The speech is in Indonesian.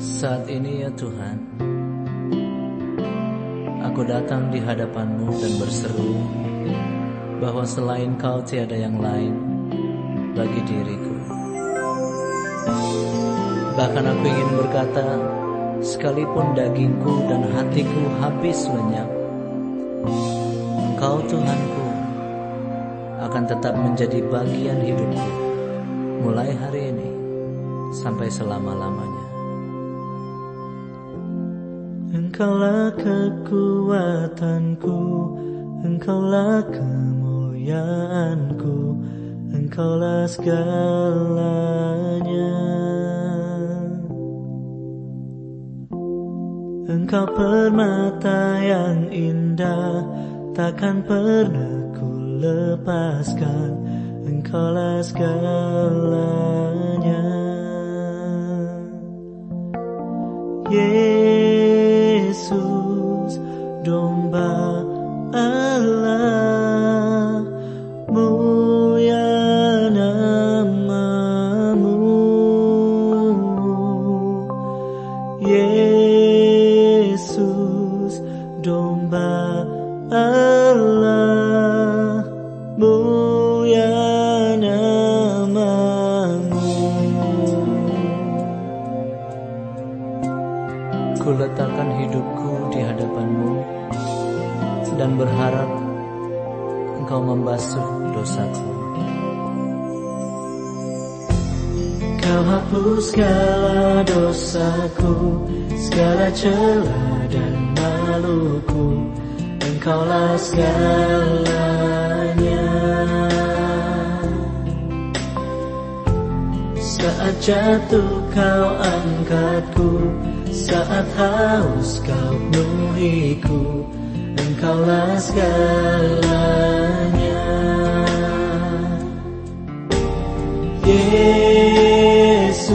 Saat ini ya Tuhan Aku datang di hadapanmu dan berseru Bahwa selain kau tiada yang lain Bagi diriku. Bahkan aku ingin berkata Sekalipun dagingku dan hatiku habis lenyap Engkau Tuhanku Akan tetap menjadi bagian hidupku Mulai hari ini Sampai selama-lamanya. Engkaulah kekuatanku Engkaulah kemuliaanku Engkaulah segalanya. Engkau permata yang indah Takkan pernah ku lepaskan Engkaulah segalanya Yesus domba Allah mulia namamu. Yesus domba Allah mulia dan berharap engkau membasuh dosaku. Kau hapus segala dosaku, segala celah dan maluku, engkaulah segalanya. Saat jatuh kau angkatku, saat haus kau penuhiku, engkaulah segalanya. Yesus,